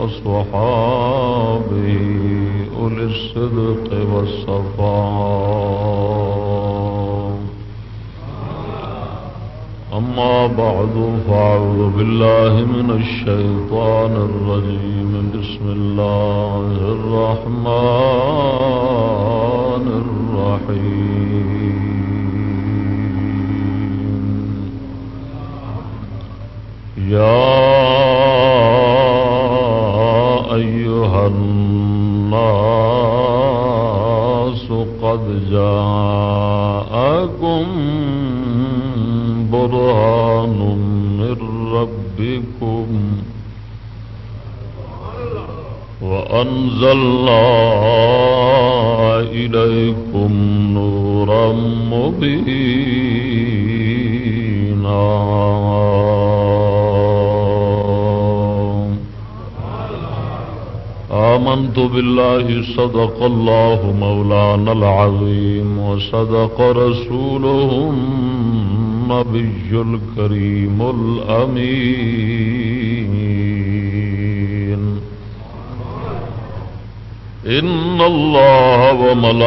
وأصحابه أولي الصدق والصفاء. أما بعد فأعوذ بالله من الشيطان الرجيم. بسم الله الرحمن وأنزلنا إليكم نورا مبينا آمنت بالله صدق الله مولانا العظيم وصدق رسوله النبي الكريم الأمين إن الله وملائكته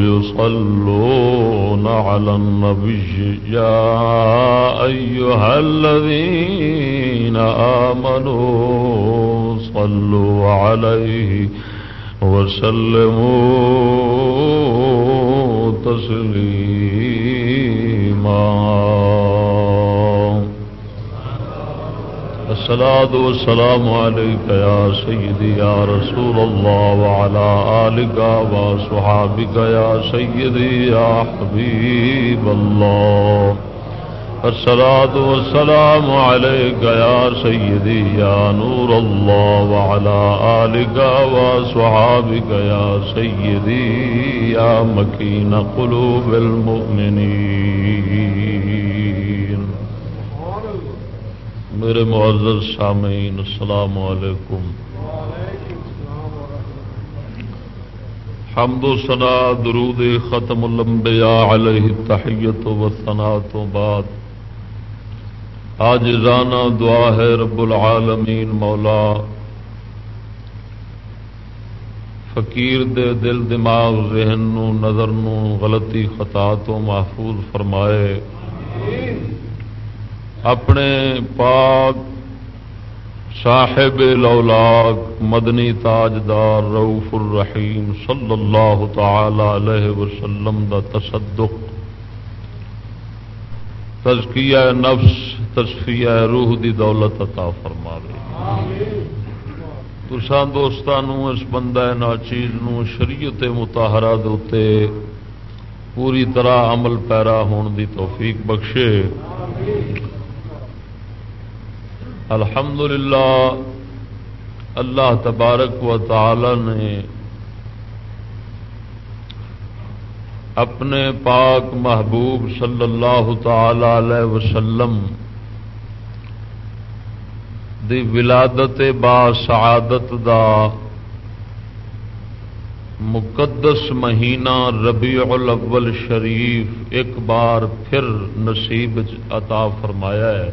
يصلون على النبي. يا أيها الذين آمنوا صلوا عليه وسلموا تسليما. الصلاة والسلام عليك يا سيدي يا رسول الله وعلى آلك وصحابك يا سيدي يا حبيب الله. الصلاة والسلام عليك يا سيدي يا نور الله وعلى آلك وصحابك يا سيدي يا مكين قلوب المؤمنين. میرے معزز سامعین، السلام علیکم۔ حمد و ثنا، درود ختم الانبیاء علیہ تحیت و ثنا تو بعد۔ آج رانا دعا ہے رب العالمین، مولا۔ فقیر دے دل، دماغ، ذہن نو، نظر نو غلطی خطا تو محفوظ فرمائے۔ اپنے پاک صاحب لولاک مدنی تاجدار روف الرحیم صلی اللہ تعالی علیہ وسلم دا تصدق، تزکیہ نفس تصفیہ روح دی دولت عطا فرما دے۔ تسان دوستانو اس بندہ ناچیز شریعت متحرہ دوتے پوری طرح عمل پیرا ہون دی توفیق بخشے۔ الحمد اللہ تبارک و تعالی نے اپنے پاک محبوب صلی اللہ تعالی علیہ وسلم دی ولادت با سعادت دا مقدس مہینہ ربیع الاول شریف ایک بار پھر نصیب عطا فرمایا ہے۔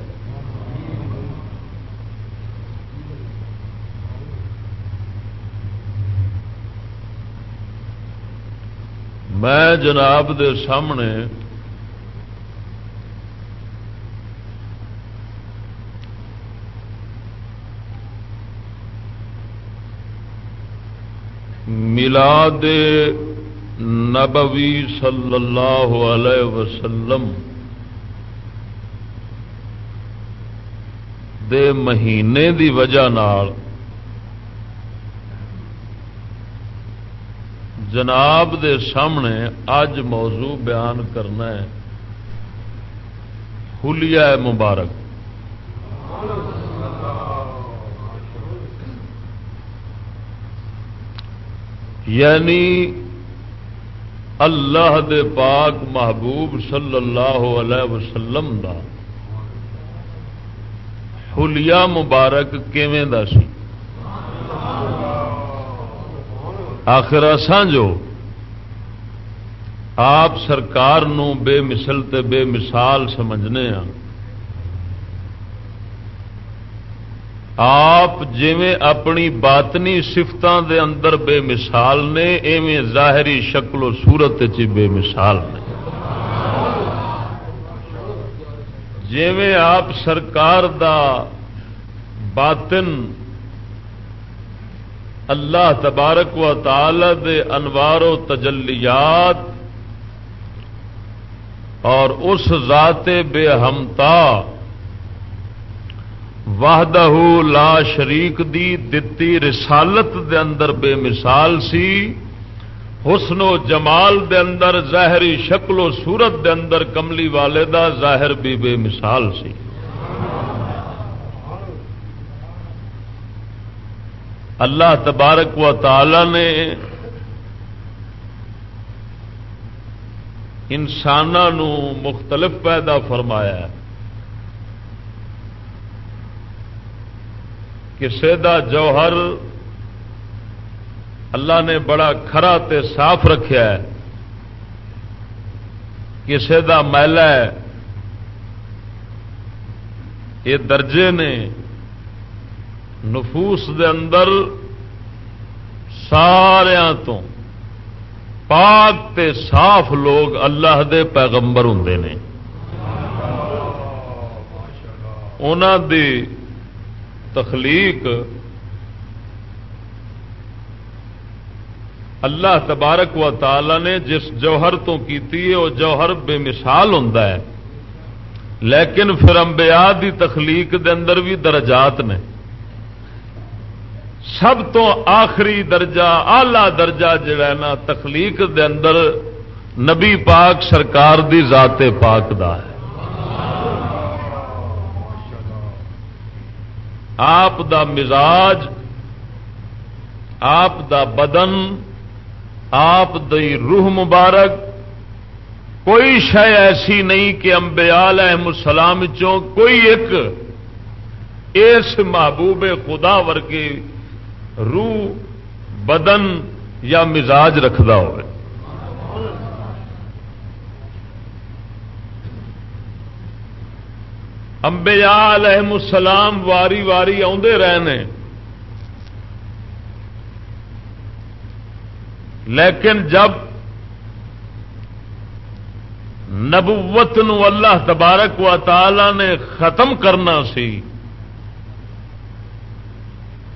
میں جناب دے سامنے ملاد نبوی صلی اللہ علیہ وسلم دے مہینے دی وجہ نال جناب دے سامنے اج موضوع بیان کرنا ہے۔ حلیہ مبارک۔ یعنی اللہ دے پاک محبوب صلی اللہ علیہ وسلم دا۔ حلیہ مبارک کیویں دا سی؟ آخر جو آپ سرکار نو بے مثل تے بے مثال سمجھنے ہاں۔ آپ جویں اپنی باطنی سفتوں دے اندر بے مثال نے، ایویں ظاہری شکل و صورت چ بے مثال نے۔ جویں آپ سرکار دا باطن اللہ تبارک و تعالی دے انوار و تجلیات اور اس ذات بے ہمتا وحدہ لا شریک دی دتی رسالت دے اندر بے مثال سی، حسن و جمال دے اندر، ظاہری شکل و صورت دے اندر کملی والے دا ظاہر بھی بے مثال سی۔ اللہ تبارک و تعالی نے انسانوں مختلف پیدا فرمایا ہے کسے دا جوہر اللہ نے بڑا کھرا تے صاف رکھیا ہے کسے دا میلا ہے، یہ درجے نے نفوس دے اندر سارا تو پاک تے صاف لوگ اللہ دے پیغمبر ہوں نے۔ انہوں دی تخلیق اللہ تبارک و تعالی نے جس جوہر تو کیتی ہے، وہ جوہر بے مثال ہوں لیکن پھر امبیا دی تخلیق دے اندر بھی درجات نے۔ سب تو آخری درجہ آلہ درجہ جڑا نا، تخلیق دے اندر نبی پاک سرکار دی ذات پاک دا ہے۔ آپ دا مزاج، آپ دا بدن، آپ دی روح مبارک، کوئی شہ ایسی نہیں کہ امبیال احم السلام چوں کوئی ایک اس محبوب خدا ورگے روح بدن یا مزاج رکھتا ہوئے۔ امبیا علیہ السلام واری واری آدھے رہے لیکن جب نبوت نو اللہ تبارک و تعالی نے ختم کرنا سی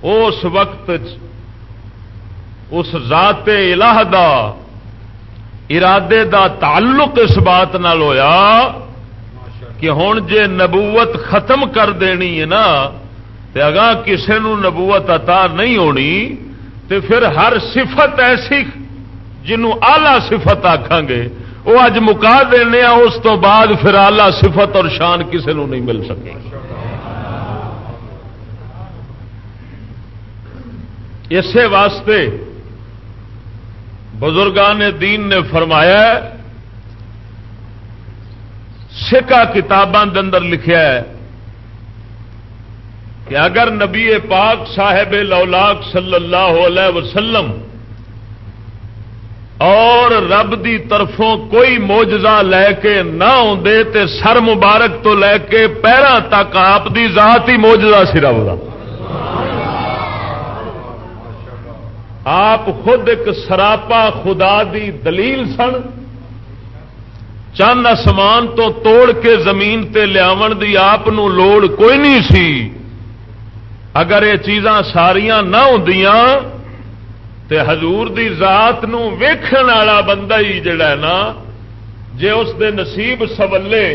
اس وقت اس ذات الہ دا ارادے دا تعلق اس بات نال ہویا کہ ہوں جے نبوت ختم کر دینی ہے نا تو اگاں کسی نبوت عطا نہیں ہونی تو پھر ہر صفت ایسی جنوں آلہ صفت آخان گے وہ اج مکا دینے اس تو بعد پھر آلہ صفت اور شان کسی نہیں مل سکے۔ اسی واسطے بزرگان دین نے فرمایا سکا کتاباں اندر لکھیا ہے کہ اگر نبی پاک صاحب لولاک صلی اللہ علیہ وسلم اور رب دی طرفوں کوئی موجزہ لے کے نہ آدھے تے سر مبارک تو لے کے پیروں تک آپ دی ذات ہی موجزہ سی رب کا آپ خود ایک سراپا خدا دی دلیل سن۔ چند آسمان تو توڑ کے زمین تے لیا آپ لوڑ کوئی نہیں سی۔ اگر یہ چیزاں ساریاں نہ ہوں تے حضور دی ذات نو ویکھن والا بندہ ہی جڑا ہے نا، جے اس دے نصیب سولے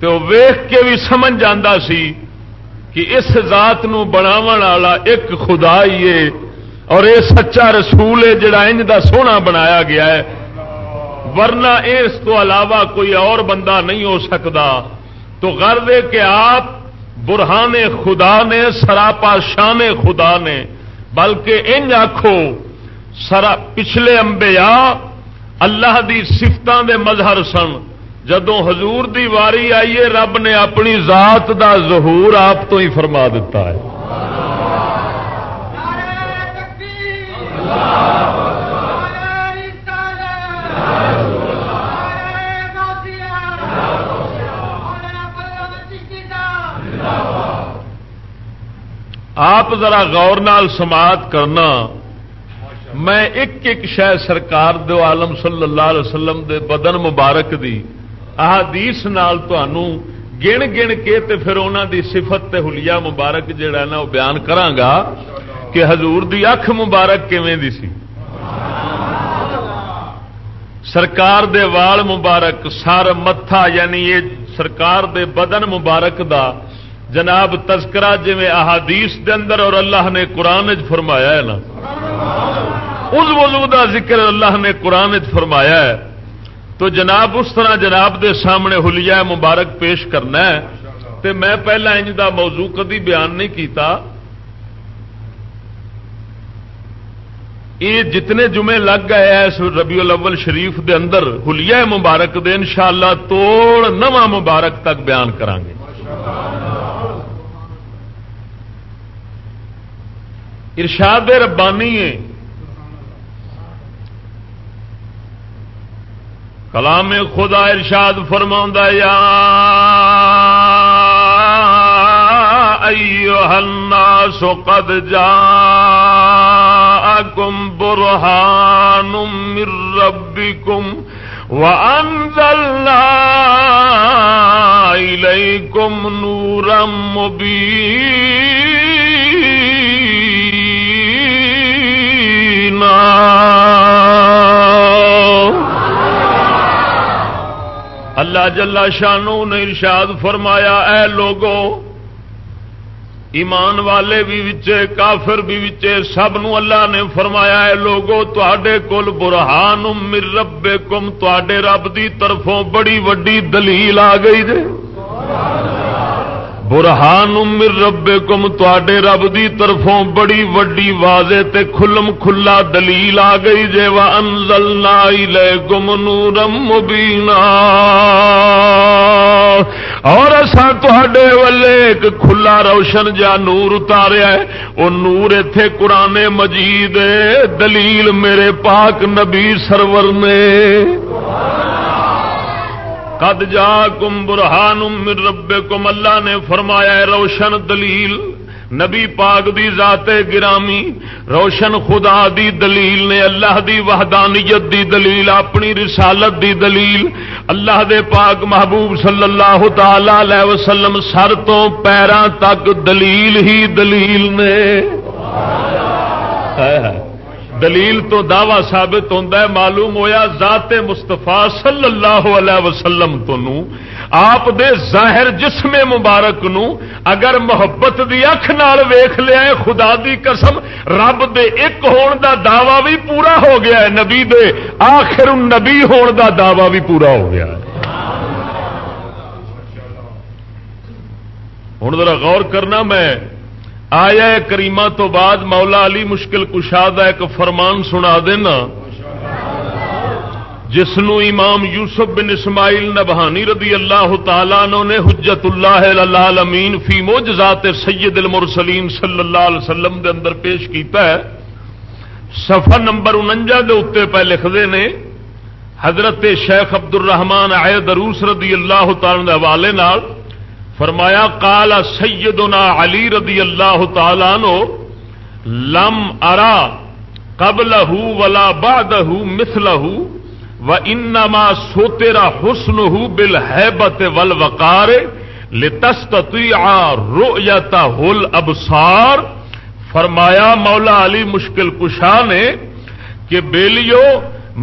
تو ویخ کے بھی سمجھ جاندہ سی کہ اس ذات نو بناو والا ایک خدا ہی ہے۔ اور یہ سچا رسول ہے جڑا انج دا سونا بنایا گیا ہے۔ ورنہ اس تو علاوہ کوئی اور بندہ نہیں ہو سکتا۔ تو غرض ہے کہ آپ برہان خدا نے، سراپا شان خدا نے، بلکہ ان آخو سرا پچھلے انبیاء اللہ دی سفتوں دے مظہر سن۔ جدو حضور دی واری آئیے رب نے اپنی ذات دا ظہور آپ تو ہی فرما دیتا ہے۔ آپ ذرا غور نال سماعت کرنا۔ میں ایک ایک شہ سرکار دو عالم صلی اللہ علیہ وسلم دے بدن مبارک دی احادیث نال گن گن کے تے پھر انہوں دی صفت تے حلیہ مبارک جڑا نا وہ بیان کرانگا کہ حضور دی اکھ مبارک کیویں دی سی؟ سرکار دے وال مبارک، سر متھا یعنی یہ سرکار دے بدن مبارک دا جناب تذکرہ جی احادیث دے اندر اور اللہ نے قرآن فرمایا ہے نا، اس وضو دا ذکر اللہ نے قرآن فرمایا ہے۔ تو جناب اس طرح جناب دے سامنے حلیہ مبارک پیش کرنا ہے۔ تے میں پہلا انج دا موضوع کدی بیان نہیں کیتا۔ یہ جتنے جمعے لگ گئے اس ربیع الاول شریف دے اندر، حلیہ مبارک دے انشاءاللہ توڑ نواں مبارک تک بیان کرانگے۔ ارشاد ربانی ہے۔ کلام خدا ارشاد فرما یا الناس قد جاءكم برهان من ربكم وأنزلنا إليكم نورا مبينا اللہ جلا شانو نے ارشاد فرمایا، اے لوگو، ایمان والے بھی وچے، کافر بھی وچے، سب نو اللہ نے فرمایا، اے لوگو تے کول برہان مر ربے کم تے رب دی طرفوں بڑی وڈی دلیل آ گئی دے برہان مر ربے کم تے رب دی طرفوں بڑی وڈی واضح تے کھلم کھلا دلیل آ گئی جے وا انزلنا الیکم نورم مبینا۔ اور اساں تواڈے ولے ایک کھلا روشن جا نور اتاریا ہے، او نور ایتھے قران مجید دلیل میرے پاک نبی سرور نے۔ سبحان قد جا کم برہان رب کم اللہ نے فرمایا روشن دلیل، نبی پاک دی ذات گرامی، روشن خدا دی دلیل نے، اللہ دی وحدانیت دی دلیل، اپنی رسالت دی دلیل، اللہ دے پاک محبوب صلی اللہ تعالی علیہ وسلم سر تو پیروں تک دلیل ہی دلیل نے۔ دلیل تو دعوی ثابت ہوتا ہے، معلوم ہویا ذات مستفا صلی اللہ علیہ وسلم تو نو، آپ دے ظاہر جسم مبارک نو اگر محبت دی اکھ نال ویخ لیا ہے، خدا دی قسم، رب دے ایک ہون دا دعوی بھی پورا ہو گیا ہے، نبی دے آخر نبی ہون دا دعوی بھی پورا ہو گیا ہے۔ ہوں ذرا غور کرنا، میں آیا کریمہ تو بعد مولا علی مشکل کشاد ایک فرمان سنا دینا۔ جس نو امام یوسف بن اسماعیل نبہانی رضی اللہ تعالیٰ نے حجت اللہ امین فی موجزات سید المرسلین صلی اللہ علیہ وسلم دے اندر پیش کیتا ہے۔ صفحہ نمبر انجا دے اتنے پہ لکھتے نے۔ حضرت شیخ عبد الرحمان آئے دروس رضی اللہ تعالی حوالے نال فرمایا کالا سیدنا علی رضی اللہ تعالی نو لم ارا قبل ولا باد مثل و انما سو تیرا حسن ہو بل ہے ول وکار لست رویتا ہل ابسار فرمایا، مولا علی مشکل کشا نے کہ بیلیو،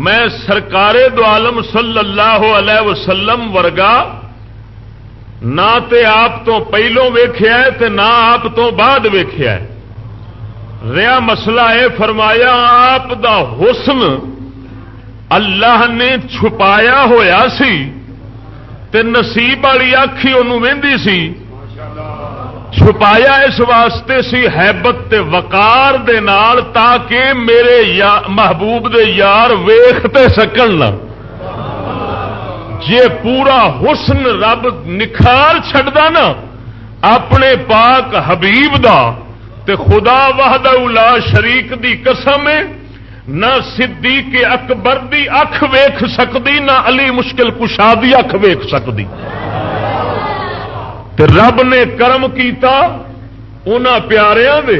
میں سرکار دو عالم صلی اللہ علیہ وسلم ورگا نہ تے آپ تو پہلو ویخیا تے نہ آپ تو بعد ویخیا ریا مسئلہ ہے، فرمایا آپ دا حسن اللہ نے چھپایا ہوا سی تے نصیب والی آخی سی۔ چھپایا اس واسطے سی حیبت تے وقار دے نال تاکہ میرے یا محبوب دے یار ویختے سکن نہ۔ جے پورا حسن رب نکھار چڈا نا، اپنے پاک حبیب دا، تے خدا وحدہ لا شریک دی قسم ہے، نہ صدیق اکبر دی اکھ ویخ سکتی نہ علی مشکل کشا دی اکھ ویخ سکتی تے رب نے کرم کیتا انہاں پیاریاں دے۔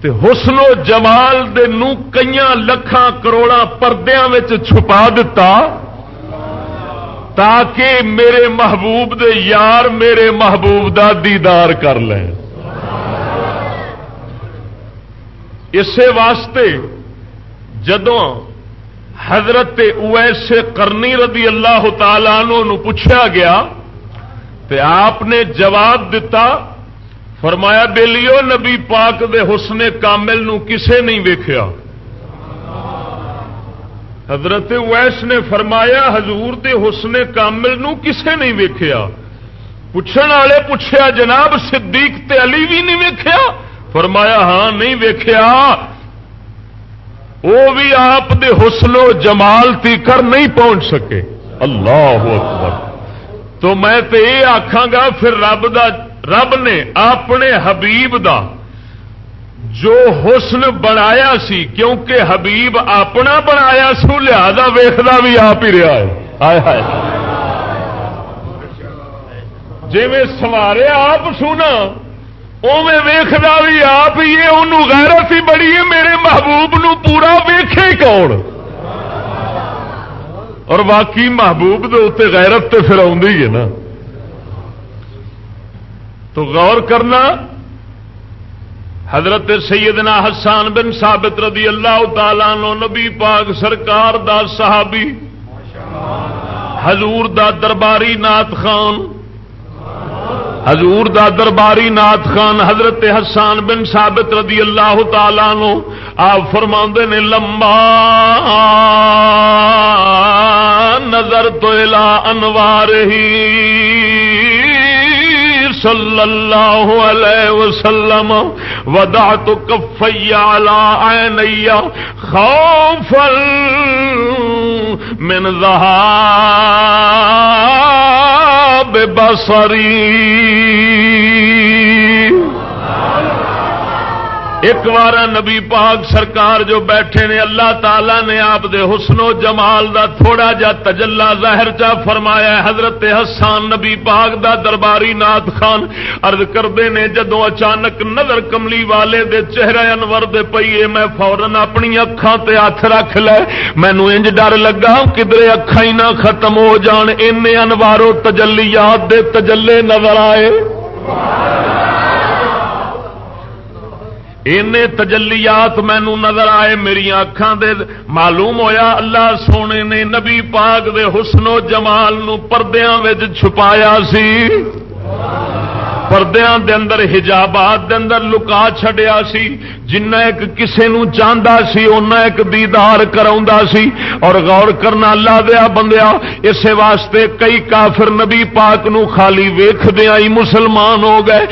تے حسن و جمال دے نو کئیاں لکھاں کروڑاں پردیاں وچ چھپا دیتا تاکہ میرے محبوب دے یار میرے محبوب دا دیدار کر لیں۔ اسی واسطے جدوں حضرت اویس کرنی رضی اللہ تعالی نو پوچھا گیا تے آپ نے جواب دیتا فرمایا بےلیو نبی پاک دے حسن کامل نو کسے نہیں ویکھیا۔ حضرت ویس نے فرمایا، حضور دے حسن کامل نو کسے نہیں ویکھیا۔ پوچھن والے پوچھیا، جناب صدیق تے علی بھی نہیں ویکھیا؟ فرمایا ہاں نہیں ویکھیا۔ وہ بھی آپ دے حسن و جمال تی کر نہیں پہنچ سکے۔ اللہ اکبر۔ تو میں تو یہ آخا گا، پھر رب دا، رب نے اپنے حبیب دا جو حسن بنایا سی، کیونکہ حبیب اپنا بنایا سو لہذا ویخنا بھی آپ ہی رہا ہے۔ جی میں سوارے آپ سونا اوے ویخنا بھی آپ ہی ہے انہوں غیرت ہی بڑی ہے، میرے محبوب نو پورا ویخے کون؟ اور باقی محبوب دے اتنے غیرت تو پھر آئی ہے نا۔ تو غور کرنا حضرت سیدنا حسان بن ثابت رضی اللہ تعالی نو نبی پاک سرکار دا صحابی، حضور دا درباری نات خان، حضور دا درباری نات خان حضرت حسان بن ثابت رضی اللہ تعالی نو آپ فرما نے، لمبا نظر تو انوار ہی۔ صلی اللہ علیہ وسلم ودعت کفی علی عینی خوفا من ذہاب بصری ایک بار نبی پاک سرکار جو بیٹھے نے، اللہ تعالی نے آپ دے حسن و جمال دا تھوڑا جا تجلا ظاہر چا فرمایا حضرت حسان نبی پاک دا درباری نات خان ارد کرتے نے جدو اچانک نظر کملی والے دے چہرے انور دے پیے میں فورن اپنی اکھاں تے ہاتھ رکھ لے۔ مینو انج ڈر لگا کدھر اکھا ہی نہ ختم ہو جان ان انوارو تجلیات دے تجلے نظر آئے۔ تجلیات مینو نظر آئے میری اکھان دے، معلوم ہویا اللہ سونے نے نبی پاک دے حسن و جمال نو پردیاں چھپایا سی۔ پردیاں دے اندر، حجابات دے اندر لکا چھڈیا سی، جنہ ایک کسے نو چاہتا سی اُنہ ایک دیدار کرا سی۔ اور غور کرنا اللہ دیا بندیا، اسے واسطے کئی کافر نبی پاک نو خالی ویخ دیا ہی مسلمان ہو گئے۔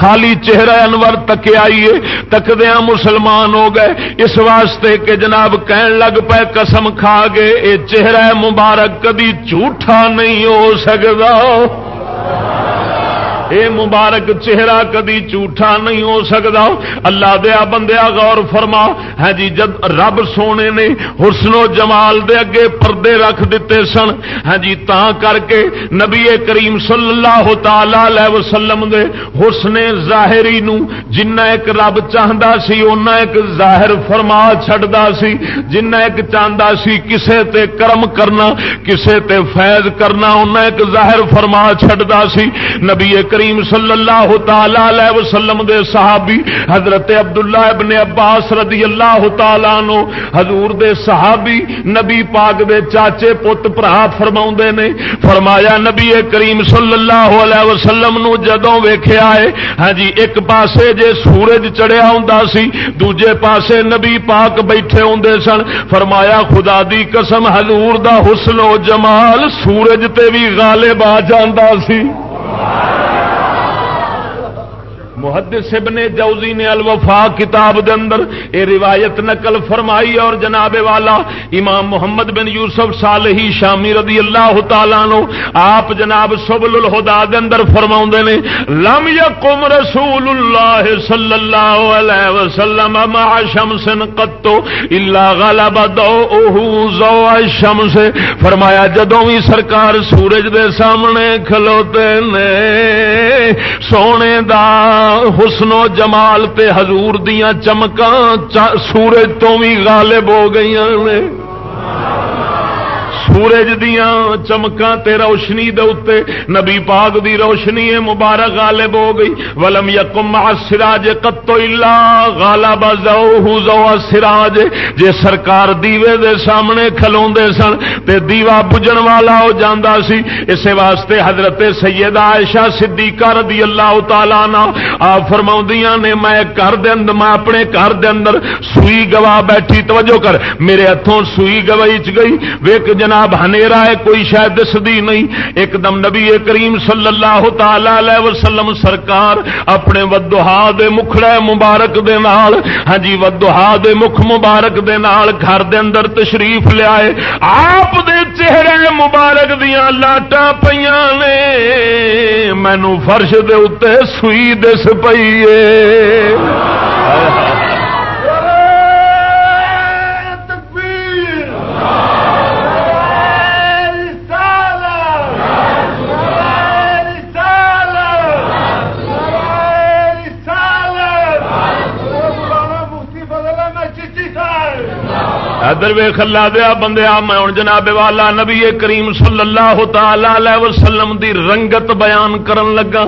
خالی چہرہ انور تکے آئیے تکدیا مسلمان ہو گئے۔ اس واسطے کہ جناب کہن لگ پے قسم کھا گئے، اے چہرہ مبارک کدی جھوٹا نہیں ہو سکتا اے مبارک چہرہ کدی جھوٹا نہیں ہو سکتا اللہ دیا بندیا غور فرما۔ ہے جی جد رب سونے نے حسن و جمال دے اگے پردے رکھ دیتے سن ہاں جی تا کر کے نبی کریم صلی اللہ تعالی وسلم دے حسن ظاہری نو جنہ ایک رب چاہتا سی اُنہ ایک ظاہر فرما چھڑدا سی۔ جنہ ایک چاہتا سی کسے تے کرم کرنا، کسے تے فیض کرنا انہیں ایک ظاہر فرما چھڑدا سی۔ نبی کریم کریم صلی اللہ تعالی علیہ وسلم دے صحابی حضرت عبداللہ ابن عباس رضی اللہ تعالی نو حضور دے صحابی نبی پاک دے چاچے پت برا فرما نے، فرمایا نبی کریم صلی اللہ علیہ وسلم نو جدوں ویخیا ہے ہاں جی ایک پاسے جے سورج چڑھیا ہوں سی، دوجے پاسے نبی پاک بیٹھے ہوں سن، فرمایا خدا دی قسم حضور دا حسن و جمال سورج تے بھی غالب آ جاندہ سی۔ محدث ابن جوزی نے الوفا کتاب دے اندر اے روایت نقل فرمائی اور جناب والا امام محمد بن یوسف صالحی شامی رضی اللہ تعالیٰ نو آپ جناب سبل الہدا دے اندر فرما نے، لم یقم رسول اللہ صلی اللہ علیہ وسلم مع شمس قطو الا غلب دو زو شمس فرمایا، جدوں بھی سرکار سورج دے سامنے کھلوتے نے، سونے دا حسن و جمال تے حضور دیاں چمکاں سورج تو بھی غالب ہو گئی نے۔ سورج دیا چمکاں تے روشنی دے اتے نبی پاک دی روشنی مبارک غالب ہو گئی۔ ولم یکم مع سراج قطو الا غالب زوہ زو سراج جے سرکار دیوے دے سامنے کھلوندے سن تے دیوا بجن والا ہو جاندا سی، اسے واسطے حضرت سیدہ عائشہ صدیقہ رضی اللہ تعالی عنہ آپ فرماوندیاں نے، میں گھر دے اندر، میں اپنے گھر دے اندر سوئی گوا بیٹھی، توجہ کر، میرے ہتھوں سوئی گوائی چ گئی۔ ویک جناب جناب ہنیرا ہے، کوئی شاید دسدی نہیں۔ ایک دم نبی کریم صلی اللہ تعالی وسلم سرکار اپنے ودہا دے مکھڑے مبارک دے نال ہاں جی ودہا دے مکھ مبارک دے نال گھر دے اندر تشریف لیا آپ دے چہرے مبارک دیا لاٹا پہ نے۔ مینو فرش دے اتنے سوئی دس پیے ادر ویخ اللہ دیا بندیا میں ہوں جناب والا نبی کریم صلی اللہ تعالی علیہ وسلم دی رنگت بیان کرن لگا۔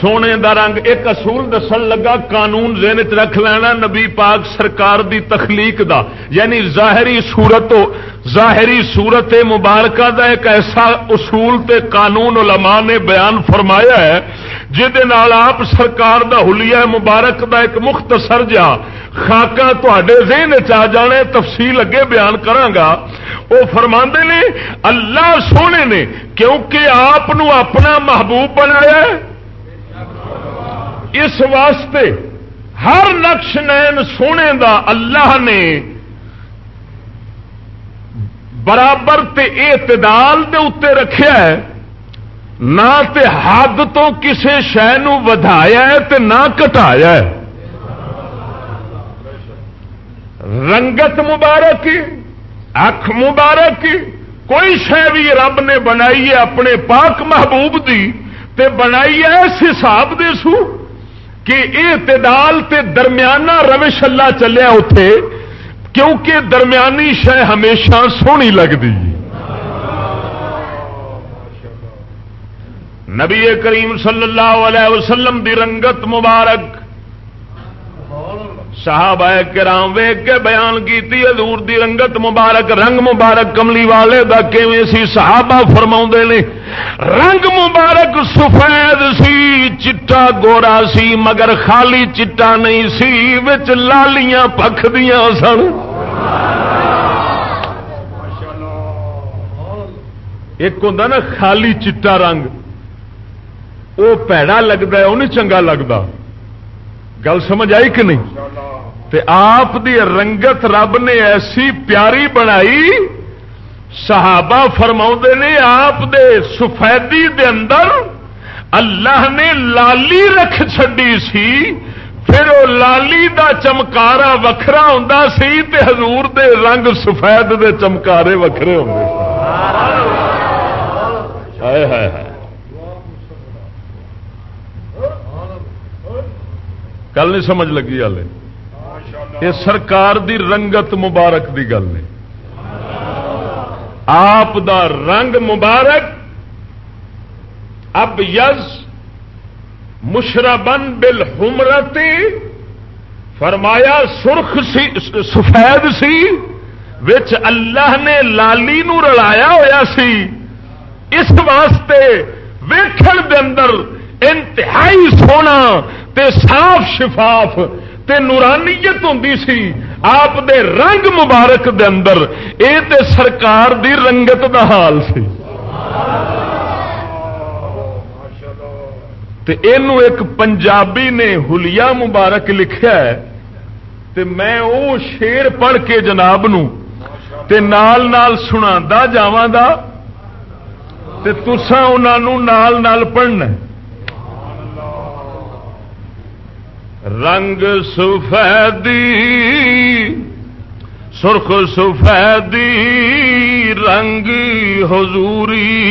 سونے دا رنگ ایک اصول دسن لگا، قانون ذہن چ رکھ لینا نبی پاک سرکار دی تخلیق دا۔ یعنی ظاہری صورت ظاہری صورت مبارکہ دا ایک ایسا اصول تے قانون علماء نے بیان فرمایا ہے آپ سرکار دا حلیہ مبارک دا ایک مختصر جا خاکا تے ذہن چ جانے تفصیل اگے بیان کرانگا وہ فرما نے، اللہ سونے نے کیونکہ آپ اپنا محبوب بنایا اس واسطے ہر نقش نین سونے دا اللہ نے برابر تے اعتدال دے اتنے رکھیا ہے، نہ تے حد تو کسی شہ ودایا تے نہ کٹایا ہے۔ رنگت مبارک، اکھ مبارک، کوئی شہ بھی رب نے بنائی ہے اپنے پاک محبوب دی، تے بنائی ہے اس حساب دے سو۔ کہ اعتدال تے درمیانہ روش اللہ چلیا اتے کیونکہ درمیانی شہ ہمیشہ سونی لگتی نبی کریم صلی اللہ علیہ وسلم دی رنگت مبارک صحابہ کرام ویگ کے بیان کی حضور دی رنگت مبارک، رنگ مبارک کملی والے دا کیویں سی صحابہ فرما نے؟ رنگ مبارک سفید سی، چٹا گورا سی، مگر خالی چٹا نہیں سی، وچ لالیاں پکھ دیا سن۔ ایک ہوں نا، خالی چٹا رنگ۔ وہ پیڑا لگتا ہے وہ نہیں چنگا لگتا گل سمجھ آئی کہ نہیں؟ تے آپ دی رنگت رب نے ایسی پیاری بنائی، صحابہ فرما نے آپ دے سفیدی دے اندر اللہ نے لالی رکھ چڈی سی، پھر وہ لالی دا چمکارا وکھرا ہوں سی تے حضور دے رنگ سفید دے چمکارے وکھرے ہوں کل نہیں سمجھ لگی والے یہ سرکار دی رنگت مبارک دی گل ہے۔ آپ دا رنگ مبارک۔ اب یز مشربن بل فرمایا سرخ سی، سفید سی، وچ اللہ نے لالی نو رلایا ہوا سی۔ اس واسطے ویکھن دے اندر انتہائی سونا تے صاف شفاف تے نورانیت ہوں سی، آپ دے رنگ مبارک دے اندر اے تے سرکار دی رنگت دا حال سی۔ تے اینو ایک پنجابی نے ہولیا مبارک لکھا ہے۔ تے میں او شیر پڑھ کے جناب نو تے نال نال سنا دا جاوان دا جا تسا انہوں نال نال پڑھنا ہے۔ رنگ سفیدی، سرخ سفیدی، رنگ حضوری۔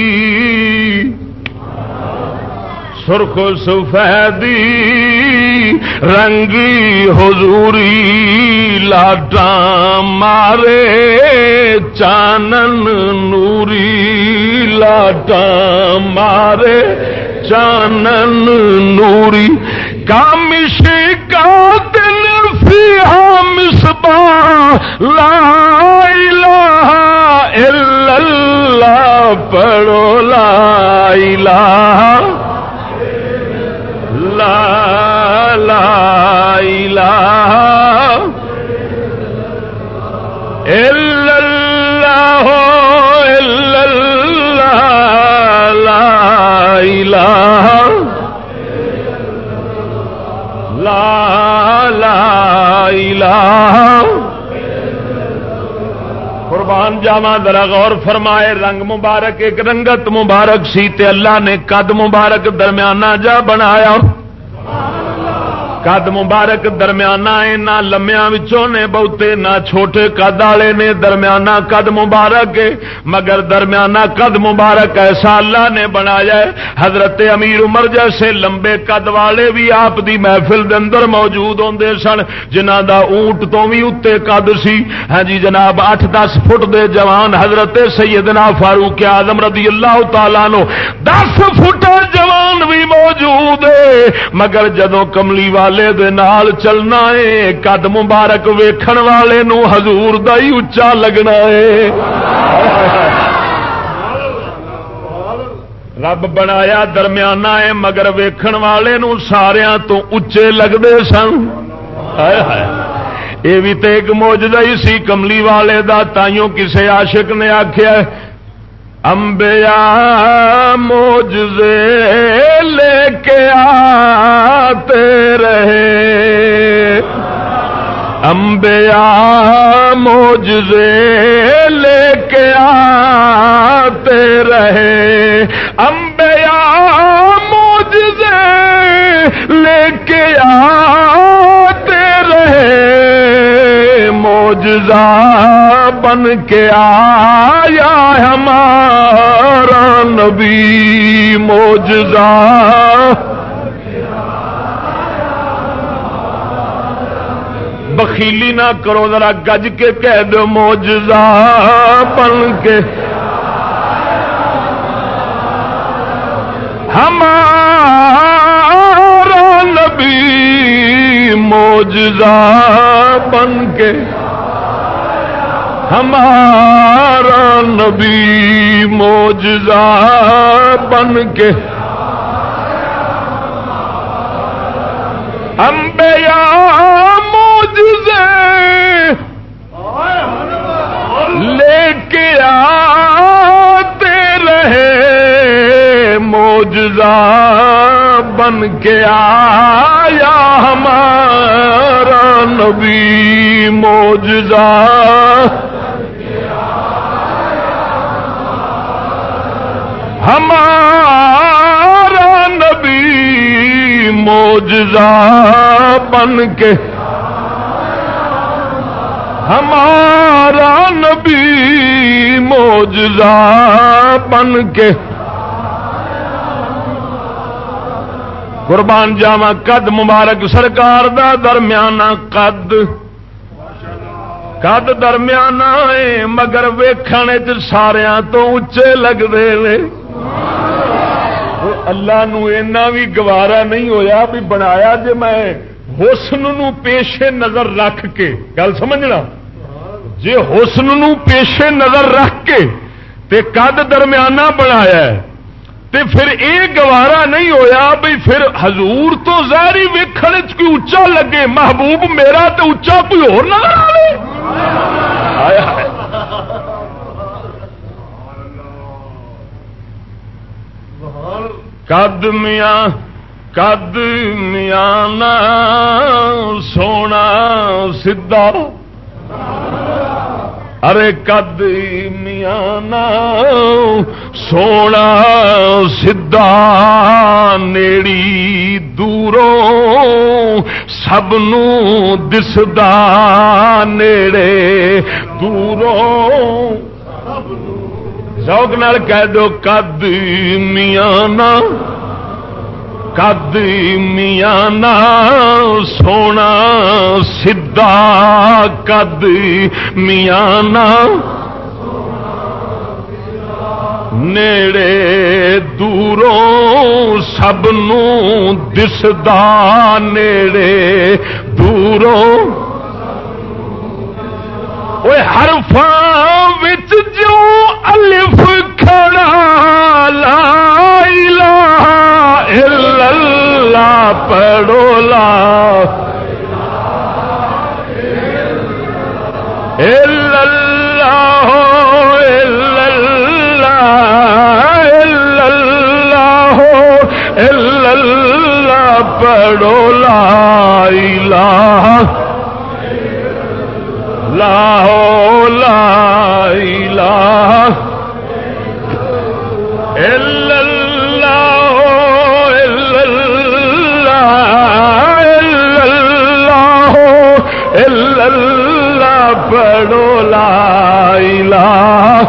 سرخ سفیدی رنگی حضوری۔ لاٹا مارے چانن نوری۔ لاٹا مارے چانن نوری۔ کامش کا دل مصباح لا الہ الا اللہ پڑھو لا الہ قربان جاوا درا غور فرمائے، رنگ مبارک، ایک رنگت مبارک سی تے اللہ نے قد مبارک درمیانہ جا بنایا۔ قد مبارک درمیانہ نہ لمیا نے بہتے، نہ چھوٹے قد والے نے درمیانہ قد مبارک مگر درمیانہ قد مبارک ایسا اللہ نے بنایا ہے۔ حضرت امیر عمر جیسے لمبے قد والے بھی آپ دی محفل دے اندر موجود ہوندے سن جنہ دا اونٹ تو بھی اتنے قد سی۔ ہاں جی جناب، اٹھ دس فٹ دے جوان حضرت سیدنا فاروق آدم رضی اللہ تعالیٰ نو دس فٹ جوان بھی موجود ہے۔ مگر جدو کملی والے والے دے نال چلنا ہے قد مبارک ویکھن والے نو حضور دا ہی اچا لگنا ہے رب بنایا درمیانہ ہے مگر ویکھن والے نو سارا تو اچے لگتے سن یہ بھی تو ایک موجودہ ہی سی کملی والے دا تائیوں کسے عاشق نے آخیا امبیا موجے لے کے آتے رہے۔ امبیا موجے لے کے آتے رہے۔ امبیا موجے لے کے آتے رہے۔ موجزہ بن کے آیا ہمارا نبی موجزہ بخیلی نہ کرو، ذرا گج کے کہہ دو موجزہ بن کے۔ ہمارا نبی موجزہ بن کے۔ ہمارا نبی موجزہ بن کے امبیا موجزے لے کے آتے رہے موجزہ بن کے آیا ہمارا نبی موجزہ ہمارا نبی موجزہ بن کے ہمارا نبی موجزہ بن کے قربان جاوا قد مبارک سرکار دا درمیانہ قد قد درمیانہ ہے، مگر ویخان سارا تو اچے لگتے ہیں اللہ نو اینا بھی گوارا نہیں ہویا بھی بنایا جے میں حسن نو پیشے نظر رکھ کے۔ گل سمجھنا؟ جے حسن نو پیشے نظر رکھ کے تے قد درمیانہ بنایا ہے، تے پھر اے گوارا نہیں ہویا بھی پھر حضور تو ظاہری ویکھن کوئی اچا لگے، محبوب میرا تے اچا کوئی اور نظر آئے قدمیاں کد میاں سونا سدھا ارے کد میاں سونا سدھا نیڑی دوروں سب دسدا نیڑے دوروں ذوق نال کہہ دو کد میاں کد میاں سونا سدھا کد میاں نیڑے دوروں سب دسدا، نیڑے دوروں۔ حرفاں وچ جو الف کھڑا، لا الہ الا اللہ، پڑھو لا الا اللہ الا اللہ الا اللہ الا اللہ، پڑھو لا الہ، لا لا الہ الا اللہ الا اللہ الا اللہ الا اللہ پڑھو لا الہ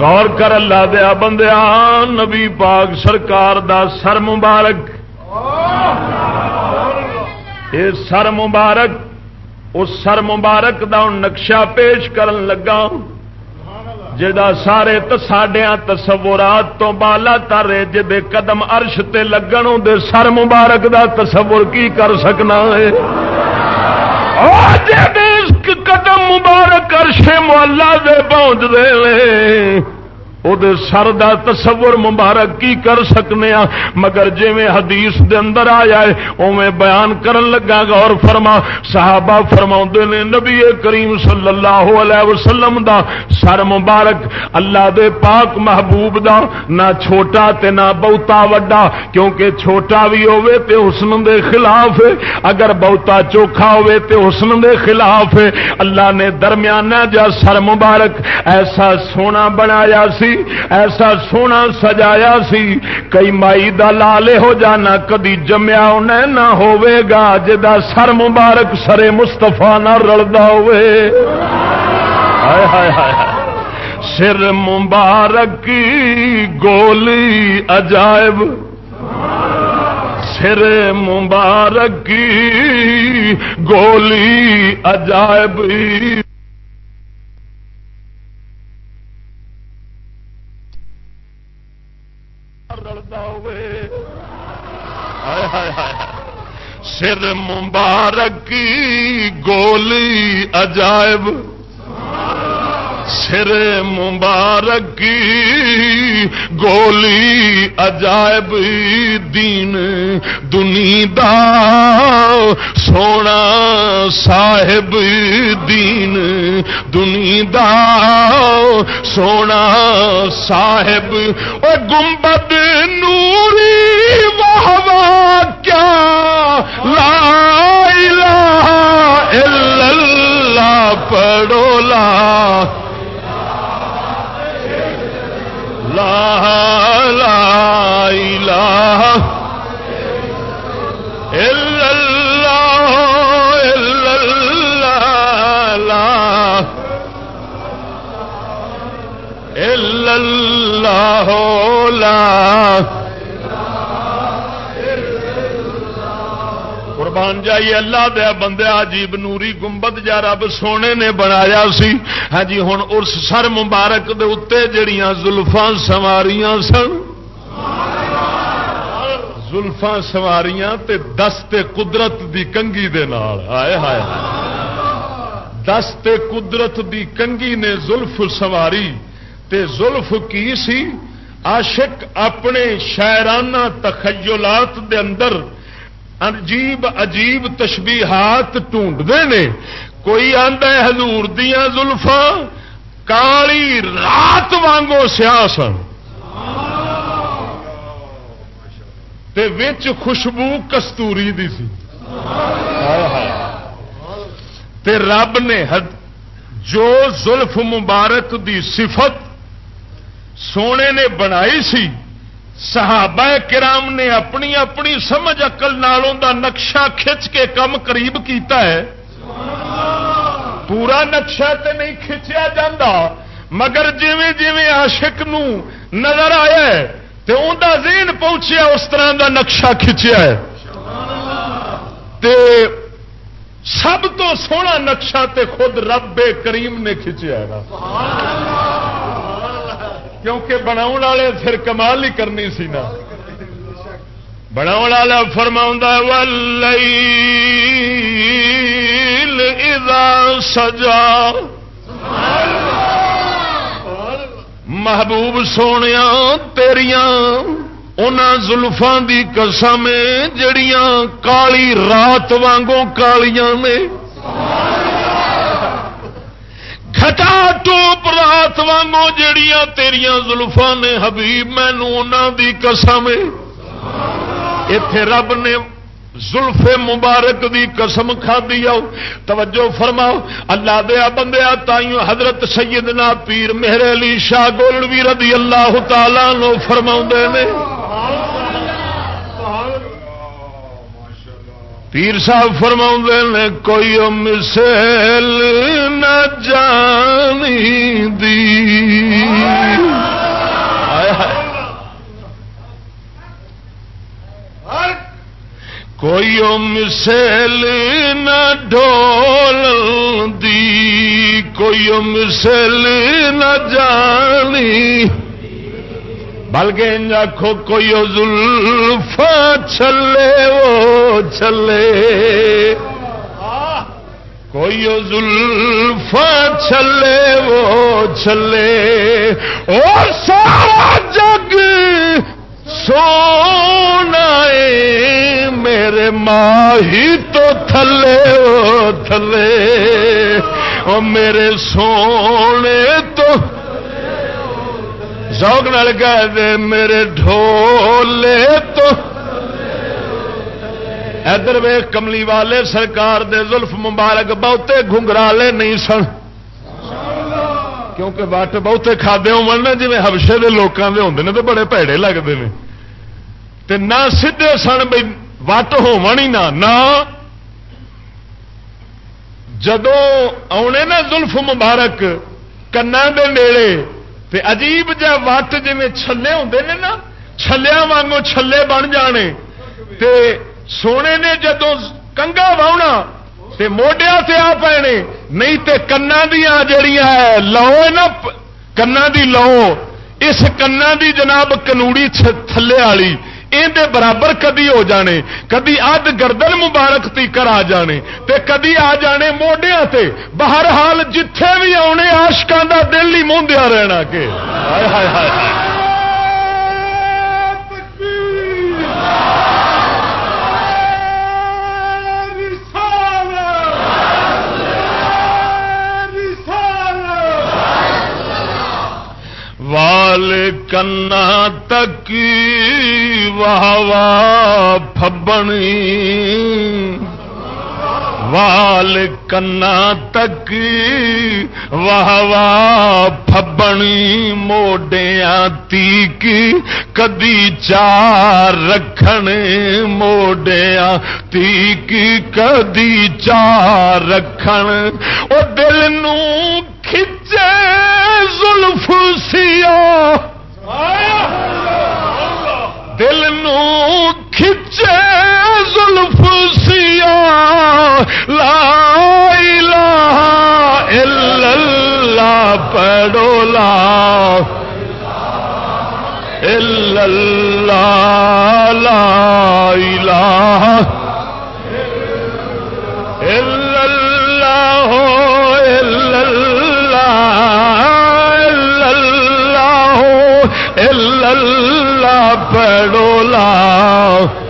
غور کر اللہ دیا بندیا نبی پاک سرکار دا سر مبارک۔ اے سر مبارک اس سر مبارک دا نقشہ پیش کرن لگا جا سارے ساڈیا تصورات تو بالا تارے جے قدم ارش تے لگن دے سر مبارک دا تصور کی کر سکنا ہے؟ قدم مبارک ارش محلہ دے پہنچ دے۔ وہ سر دا تصور مبارک کی کر سکنے ہاں؟ مگر جی حدیث دے اندر آیا ہے اوے بیان کرن لگا گا اور فرما، صحابہ فرما نے، نبی کریم صلی اللہ علیہ وسلم دا سر مبارک، اللہ دے پاک محبوب دا، نہ چھوٹا تے نہ بہتا وڈا، کیونکہ چھوٹا بھی ہوے تے حسن دے خلاف ہے۔ اگر بہتا چوکھا ہوے تے حسن دے خلاف ہے۔ اللہ نے درمیانہ جا سر مبارک، ایسا سونا بنایا سی ایسا سونا سجایا سی، کئی مائی دا لالے ہو جانا، کدی جمیا انہیں نہ ہوئے گا، جدا سر مبارک سرے مستفا نہ رلدا ہوئے۔ ہائے ہائے ہائے سر مبارک گولی عجائب۔ سر مبارک گولی عجائب۔ سر مبارک گولی عجائب۔ سر مبارک گولی عجائب دین دنی دا سونا صاحب دین دنی دا سونا صاحب او گنبد نوری واہ کیا لا الہ الا اللہ پڑھو لا لا لا الہ الا قربان جائیے، اللہ دیا بندے عجیب نوری گنبد جا رب سونے نے بنایا سی۔ ہاں جی ہوں اس سر مبارک دے اتنے جڑیاں زلفا سواریاں سن۔ زلفا سواریاں تے دست قدرت دی کنگی دے نال۔ آئے ہائے۔ دست قدرت دی کنگی نے زلف سواری۔ تے زلف کی سی؟ عاشق اپنے شاعرانہ تخیلات دے اندر عجیب عجیب تشبیہات ٹونڈتے ہیں کوئی آدھا ہزور دیا زلفا کالی رات وانگو سیا سن۔ تے وچ خوشبو کستوری دی سی۔ تے رب نے حد جو زلف مبارک دی صفت سونے نے بنائی سی صحابہ کرام نے اپنی اپنی سمجھ اقل نالوں دا نقشہ کھچ کے کم قریب کیتا ہے۔ پورا نقشہ تے نہیں کھچیا جاندہ مگر جیویں جیویں عاشق نو نظر آیا ہے تے دا ذہن پہنچیا، اس طرح دا نقشہ کھچیا ہے۔ تے سب تو سونا نقشہ تے خود رب کریم نے کھچیا ہے۔ نا کیونکہ بناؤ والے پھر کمال ہی کرنی سی نا۔ بناؤ والا فرما اذا سجا۔ محبوب سونے تیریا ان زلفان دی قسم جڑیاں کالی رات وانگوں کالیاں نے۔ کھٹا ٹوپ رات وانگوں جڑیاں تیریاں زلفا نے حبیب مینو دی قسم اتے رب نے زلف مبارک دی قسم کھا دیا توجہ فرماؤ اللہ دیا بندیا تائیوں حضرت سیدنا پیر میرے علی شاہ گولوی رضی اللہ تعالی نو فرما نے پیر صاحب فرما نے، کوئی مسل نہ جانی دی۔ کوئی مسل نہ ڈول دی۔ کوئی مسل نہ جانی بلکہ آخو کوئی زلف چلے وہ چلے کوئی زلف چلے وہ چلے اور سارا جگ سونا میرے ماہی تو تھلے او تھلے۔ او میرے سونے تو سوگ نال کہہ دے، میرے ڈھولے تو۔ ادھر وے کملی والے سرکار دے زلف مبارک، بہتے گھنگرالے نہیں سن۔ کیونکہ وٹ بہتے کھادے ہونے جی ہبشے کے لوگوں کے ہوں تو بڑے پیڑے لگتے ہیں نہ سیدے سن بھائی وٹ ہی نہ جدو آنے نا زلف مبارک کنا دے نیڑے تے عجیب جا وت جی چھلے ہوں نا، چھلیا وانگو چھلے بن جانے۔ تے سونے نے جدو کنگا واؤنا، تے موڈیا سے آ پینے نہیں تے کنا دیا جڑیاں لو نا کنا دی لو اس کنا دی جناب کنوڑی تھلے والی۔ اندے برابر کدی ہو جانے، کدی اد گردن مبارک تی کر آ جانے تے کدی آ جانے موڈیا تے۔ بہرحال جتھے بھی آنے آشکان دا دل ہی موندیا رہنا کے۔ ہائے ہائے ہائے۔ وال کنا تک واہ واہ پھبنی۔ وال کنا تک واہ واہ پھبنی موڈیا تیک، کدی چار رکھن موڈیا تیک، کدی چار رکھن، او دل نو کھچے زلف سیا لا الہ الا اللہ پڑو لا الا اللہ لا الہ الا اللہ الا اللہ پڑو لا اللہ پڑو لا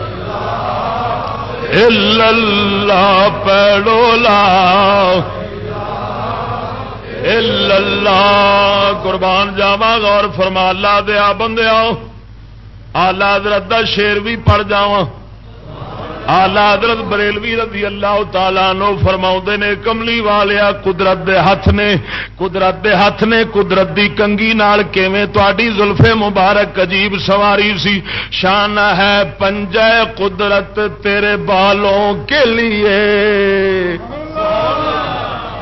اللہ قربان جاوا غور فرما اللہ دیا بندیا آلہ حضرت دا شیر بھی پڑ جاواں آلہ حضرت بریلوی رضی اللہ تعالیٰ نو فرما نے، کملی والیا قدرت دے ہاتھ نے، قدرت دے ہاتھ نے، قدرت دی کنگی نال کیویں تواڈی زلفے مبارک عجیب سواری سی۔ شان ہے پنجے قدرت تیرے بالوں کے لیے۔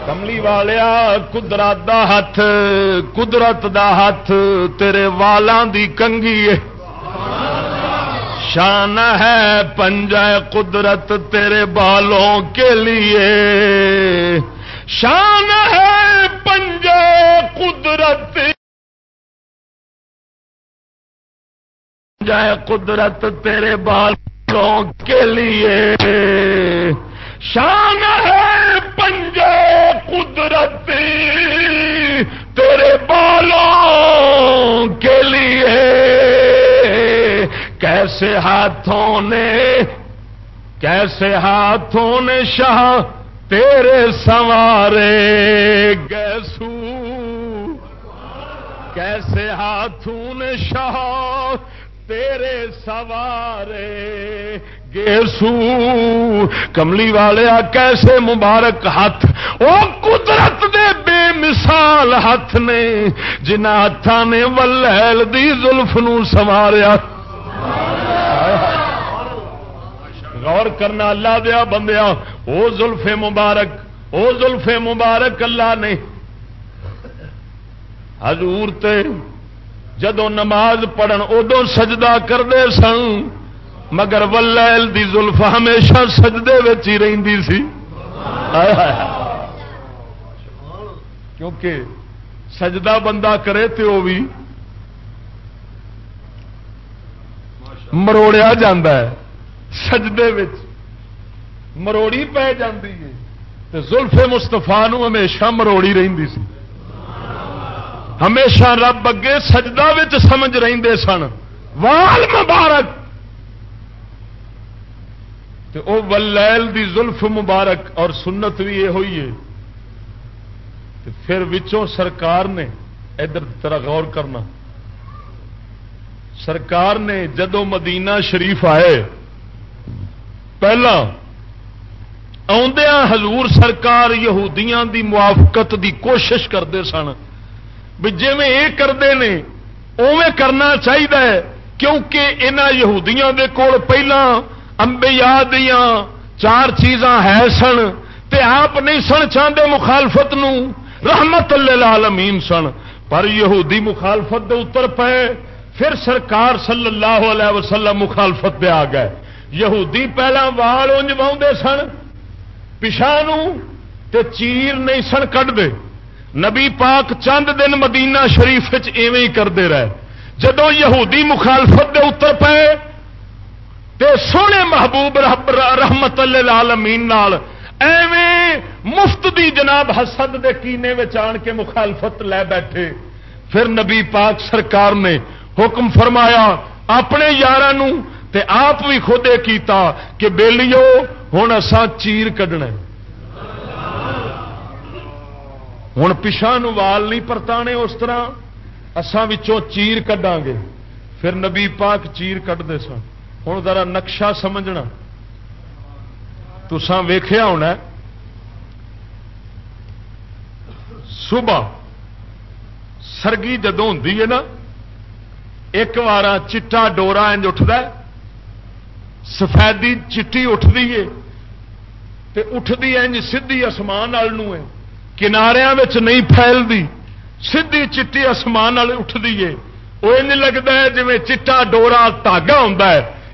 کملی والیا قدرت دا ہاتھ، قدرت دا ہاتھ تیرے والاں دی کنگی ہے۔ شان ہے، پنجہ قدرت تیرے بالوں کے لیے۔ شان ہے، پنجہ قدرت۔ جائے قدرت تیرے بالوں کے لیے۔ شان ہے پنجے قدرت تیرے بالوں کے کیسے ہاتھوں نے کیسے ہاتھوں نے شاہ تیرے سوارے گیسو؟ کیسے ہاتھوں نے شاہ تیرے سوارے گیسو؟ کملی والے کیسے مبارک ہاتھ؟ وہ قدرت دے بے مثال ہاتھ نے، جنہ ہاتھ نے ولہل دی زلف نو سواریا غور کرنا اللہ دیا بندیا او زلف مبارک، او زلف مبارک اللہ نے۔ حضور تے جدو نماز پڑھن ادو سجدہ کرتے سن، مگر ولیل دی زلف ہمیشہ سجدے ہی رہی سی۔ کیونکہ سجدہ بندہ کرے تو وہ بھی مروڑیا ہے۔ سجدے مروڑی پی جاتی ہے زلفے مستفا ہمیشہ مروڑی رہی سی۔ ہمیشہ رب اگے سجدہ سمجھ رہتے سن۔ وال مبارک۔ او ولیل دی زلف مبارک اور سنت بھی یہ ہوئی ہے۔ پھر وچوں سرکار نے ادھر طرح غور کرنا۔ سرکار نے جدو مدینہ شریف آئے پہلا آدیا حضور سرکار یہودیاں دی موافقت دی کوشش کرتے سن بھی جی یہ کرتے ہیں اوے کرنا چاہیے کیونکہ یہاں یہودیاں دے کول پہلا امبیا دیا چار چیزاں ہے سن تے آپ نہیں سن چاہتے مخالفت نو رحمت اللہ سن پر یہودی مخالفت دے اتر پے پھر سرکار صلی اللہ علیہ وسلم مخالفت پہ آ گئے یہودی پہلا وال انج سن پچھا تے چیر نہیں سن کٹتے نبی پاک چند دن مدینہ شریف ایویں ہی کرتے رہے۔ جدو یہودی مخالفت دے اتر پے، تے سونے محبوب رحمت العالمین نال ایویں مفت دی جناب حسد دے کینے آن کے مخالفت لے بیٹھے۔ پھر نبی پاک سرکار نے حکم فرمایا، اپنے یار آپ بھی خود کیتا کہ بےلیو ہوں اسان چیر کڈنا ہوں پچھا وال نہیں پرتانے اس طرح اسان چیر کڈا گے۔ پھر نبی پاک چیر کٹتے سن۔ ہوں ذرا نقشہ سمجھنا۔ تسان ویخیا ہونا صبح سرگی جدو ہوں نا، ایک بار چٹا ڈورا انج اٹھد سفیدی چٹی اٹھتی ہے اٹھتی انج سی آسمان ہے۔ کناریا نہیں پھیلتی سیدھی چٹی آسمان اٹھتی ہے۔ وہ ان لگتا ہے جی چٹا ڈورا دھاگا ہوں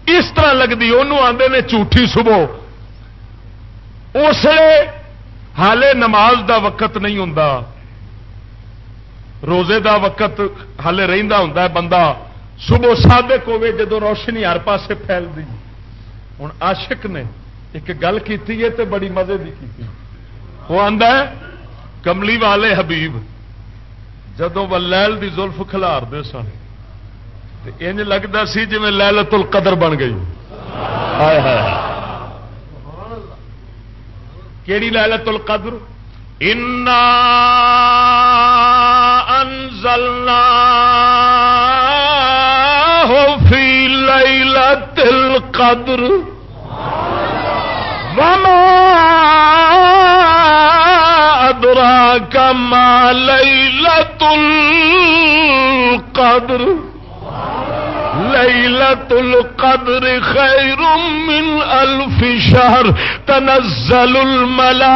اس طرح لگتی انہوں آتے نے جھوٹھی سبو اس لیے ہالے نماز دا وقت نہیں ہوں روزے دا وقت ہالے رہتا ہوں بندہ۔ صبح سادک ہوے جدو روشنی ہر پاسے پھیل دی ہوں آشک نے ایک گل کی تے بڑی مزے کی وہ آدھا کملی والے حبیب جدو ولیل دی زلف کھلارتے سن انج لگتا سی جی للت القدر بن گئی۔ کیڑی للت القدر؟ انا انزلنا القدر وما أدراك ما ليلة القدر ليلة القدر خير من ألف شهر۔ تنزل الملائكة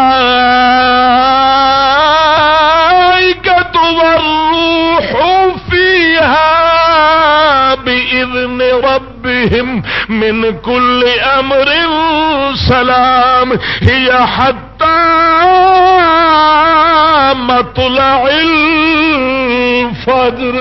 والروح فيها۔ بإذن ربهم من كل أمر سلام هي حتى مطلع الفجر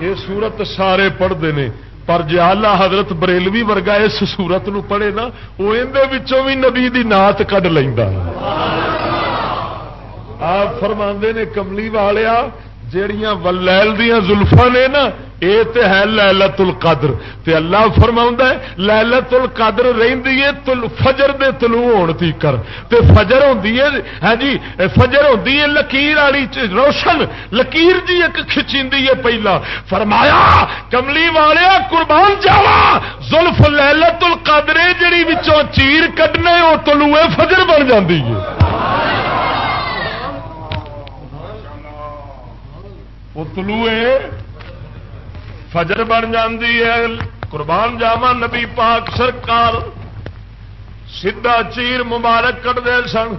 یہ سورت سارے پڑھتے ہیں، پر جی آلہ حضرت بریلوی ورگا اس سورت نو پڑھے نا، وہ اندر بھی نبی دی نات کڈ لینا آپ فرما نے، کملی والیا جیڑیاں ولیل دیا زلفا نے نا یہ تو ہے لہلت القدر تے اللہ فرما ہے لہلت القدر رہی ہے فجر دے تلو ہوتی کر۔ تے فجر ہوتی ہے ہاں جی فجر ہوتی ہے، لکیر والی روشن، لکیر جی ایک کھچی ہے پہلا۔ فرمایا، کملی والے، قربان جاوا، زلف لہلت القدر جڑی بچوں چیر کڈنے وہ تلو فجر بن جاتی ہے۔ وہ تلو فجر بن جاتی ہے قربان جاوا نبی پاک سرکار سیدا چیر مبارک کٹتے سن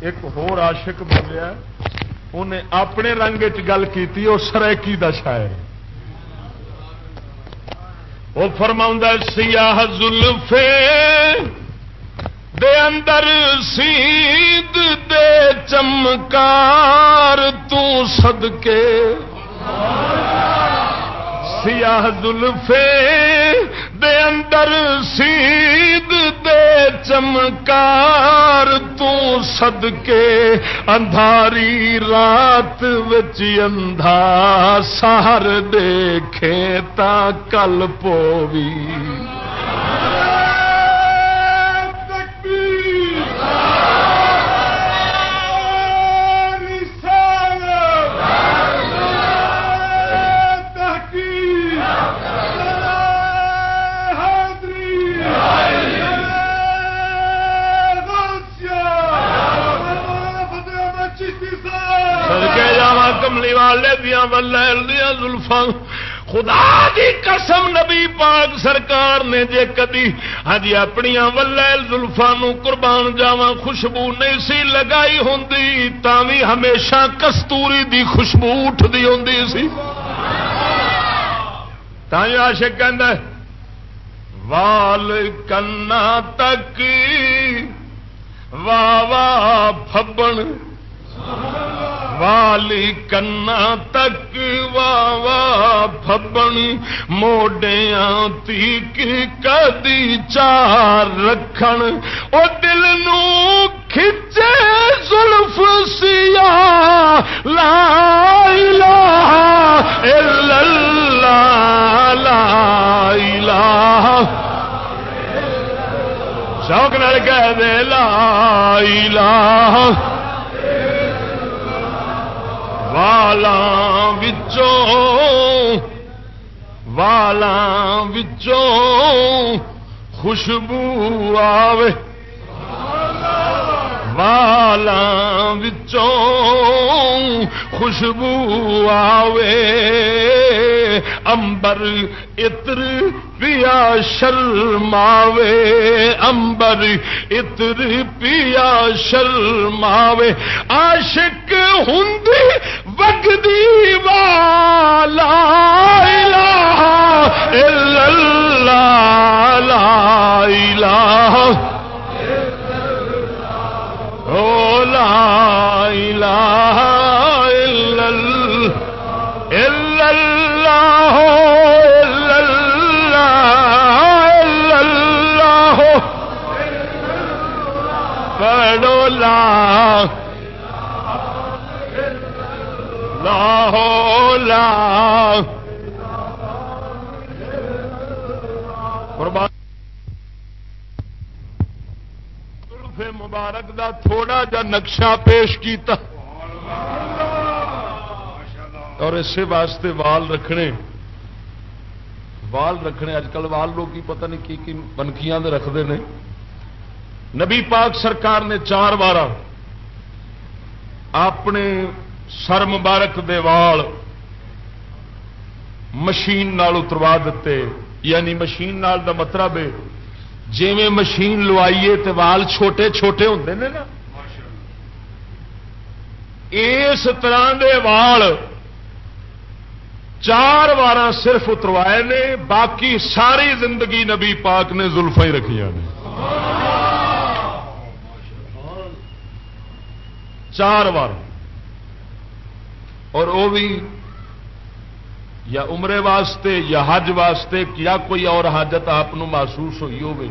ایک عاشق بولیا انہیں اپنے رنگ گل کی وہ سریکی کا شاعر وہ فرما سیاح زلفے دے اندر سید دے چمکار تو صدقے۔ سیاہ زلفے دے اندر سید دے چمکار تو صدقے۔ اندھاری رات وچ اندھا سہر دیکھے تا کل پوی کملی والے دیا ولیل دیا زلفا خدا دی قسم نبی پاک سرکار نے جے کدی ہاں جی اپنی ولیل زلفا قربان جاوا خوشبو نہیں سی لگائی ہوں بھی ہمیشہ کستوری دی خوشبو اٹھتی ہوں سی۔ عاشق کہ وال کنا تک واہ واہ پبن والی کنا تک واہ پبن موڈیا تیک کدی چار رکھن۔ او دل نو کھچے زلف سیا لا الہ الا اللہ، لا الہ۔ شوق نال کہہ دے، لا الہ۔ والاں وچوں والاں وچوں خوشبو آوے والاں وچوں خوشبو آوے امبر اتر پیا شرماوے امبر اتر پیا شرماوے عاشق ہندی وگدی والا الہ الا اللہ لا الہ او تھوڑا جا نقشہ پیش کیتا۔ اور اسی واسطے وال رکھنے۔ وال رکھنے اج کل وال لوگ کی پتہ نہیں کی کی بنکیاں رکھتے ہیں نبی پاک سرکار نے چار بار اپنے سر مبارک دے وال مشین نال اتروا دیتے۔ یعنی مشین نال دا مطلب ہے جی مشین لوائیے تو وال چھوٹے چھوٹے ہوتے ہیں نا۔ اس طرح دے وال چار وار صرف اتروائے نے، باقی ساری زندگی نبی پاک نے زلفا ہی رکھیا نے۔ چار وار۔ اور وہ بھی یا عمرے واسطے یا حج واسطے یا کوئی اور حاجت آپ محسوس ہوئی ہوئی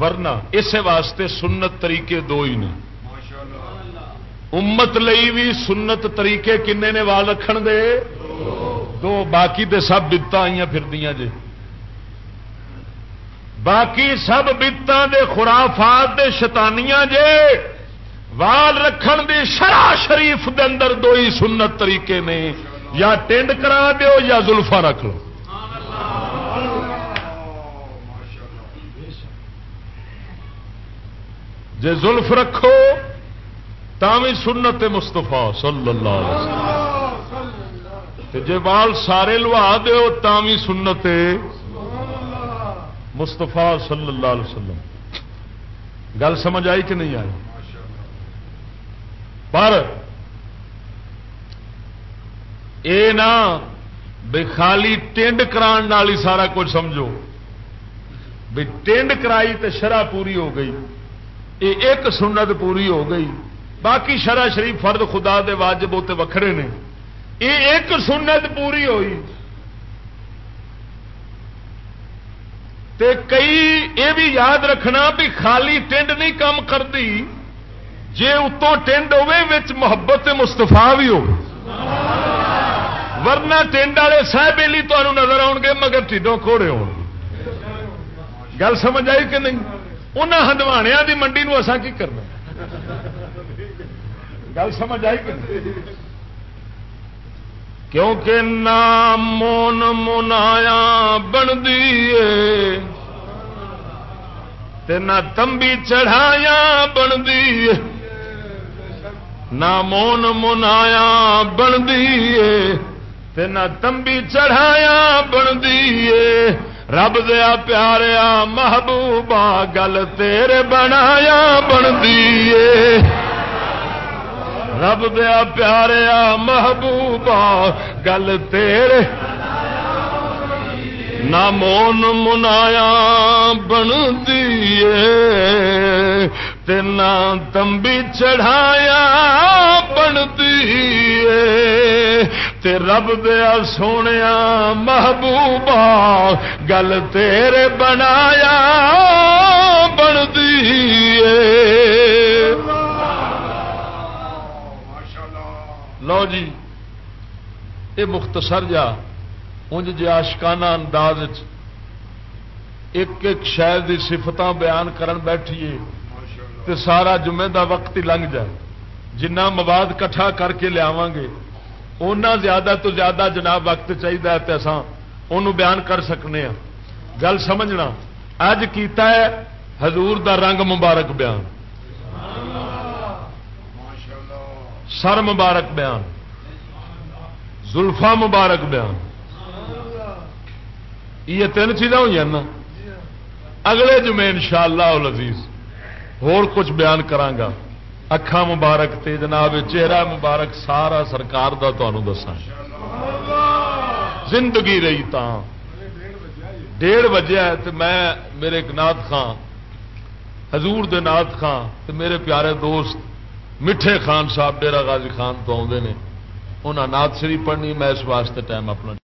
ورنہ اسے واسطے سنت طریقے دو ہی نے۔ امت لئی بھی سنت طریقے کنے نے وال رکھن دے؟ دو۔ باقی تے سب بتان آئی پھر جی باقی سب بتان دے خرافات دے شتانیاں جے۔ وال رکھن دی شرع شریف دے اندر دو ہی سنت طریقے نے۔ یا ٹینڈ کرا دیو یا زلفا رکھ لو۔ جے زلف رکھو تھی سنت مستفا صلی اللہ علیہ وسلم۔ جے بال سارے لوا دیو تھی سنت مستفا صلی اللہ علیہ وسلم۔ گل سمجھ آئی کہ نہیں آئی؟ پر اے نا، بے خالی ٹینڈ کران ہی سارا کچھ سمجھو۔ بھی ٹینڈ کرائی تو شرح پوری ہو گئی۔ یہ ایک سنت پوری ہو گئی۔ باقی شرح شریف فرد خدا دے واجب ہوتے وکھرے نے۔ یہ ایک سنت پوری ہوئی۔ تے کئی یہ بھی یاد رکھنا بھی خالی ٹینڈ نہیں کام کرتی۔ جی اتوں ٹینڈ ہوے محبت مستفا بھی ہو۔ ورنہ ٹینڈ والے سہ بےلی تمہیں نظر آؤ گے، مگر ٹھڈوں کھوڑے ہو گل سمجھ آئی کہ نہیں؟ انہوں ہندوانیا کی منڈی نو اسا کی کرنا؟ گل سمجھ آئی کہ نہیں؟ کیونکہ نام مون منایا بنتی نہ تمبی چڑھایا بنتی نہ مون منایا بنتی نہ تمبی چڑھایا بنتی رب دیا پیاریا محبوبہ گل تیرے بنایا بنتی رب دیا پیاریا محبوبہ گل تیرے نہ مون منایا بنتی نہ تمبی چڑھایا بنتی رب دیا سونے محبوبہ گل تیرے بنایا بنتی لو جی یہ مختصر جا انج جی آشکانہ انداز ایک ایک شہر کی سفت بیان کرن بیٹھیے، تے سارا جمعے دا وقت ہی لنگ جائے۔ جنہ مواد کٹھا کر کے لیا گے اُنہ زیادہ تو زیادہ جناب وقت چاہیے تو اُن بیان کر سکنے ہاں۔ گل سمجھنا اج کیتا ہے حضور دا رنگ مبارک بیان۔ سر مبارک بیان۔ زلفا مبارک بیان۔ یہ تین چیزاں ہوئی نا۔ اگلے جمعے ان شاء اللہ عزیز کچھ بیان کرانگا اکھا مبارک تے جناب چہرہ مبارک سارا سرکار دا دسا زندگی رہی تا ڈیڑھ بجے تو میں میرے ایک نات خان حضور دے نات خان تے میرے پیارے دوست میٹھے خان صاحب ڈیرا غازی خان تو آدھے نے انہیں نات شریف پڑھنی میں اس واسطے ٹائم اپنا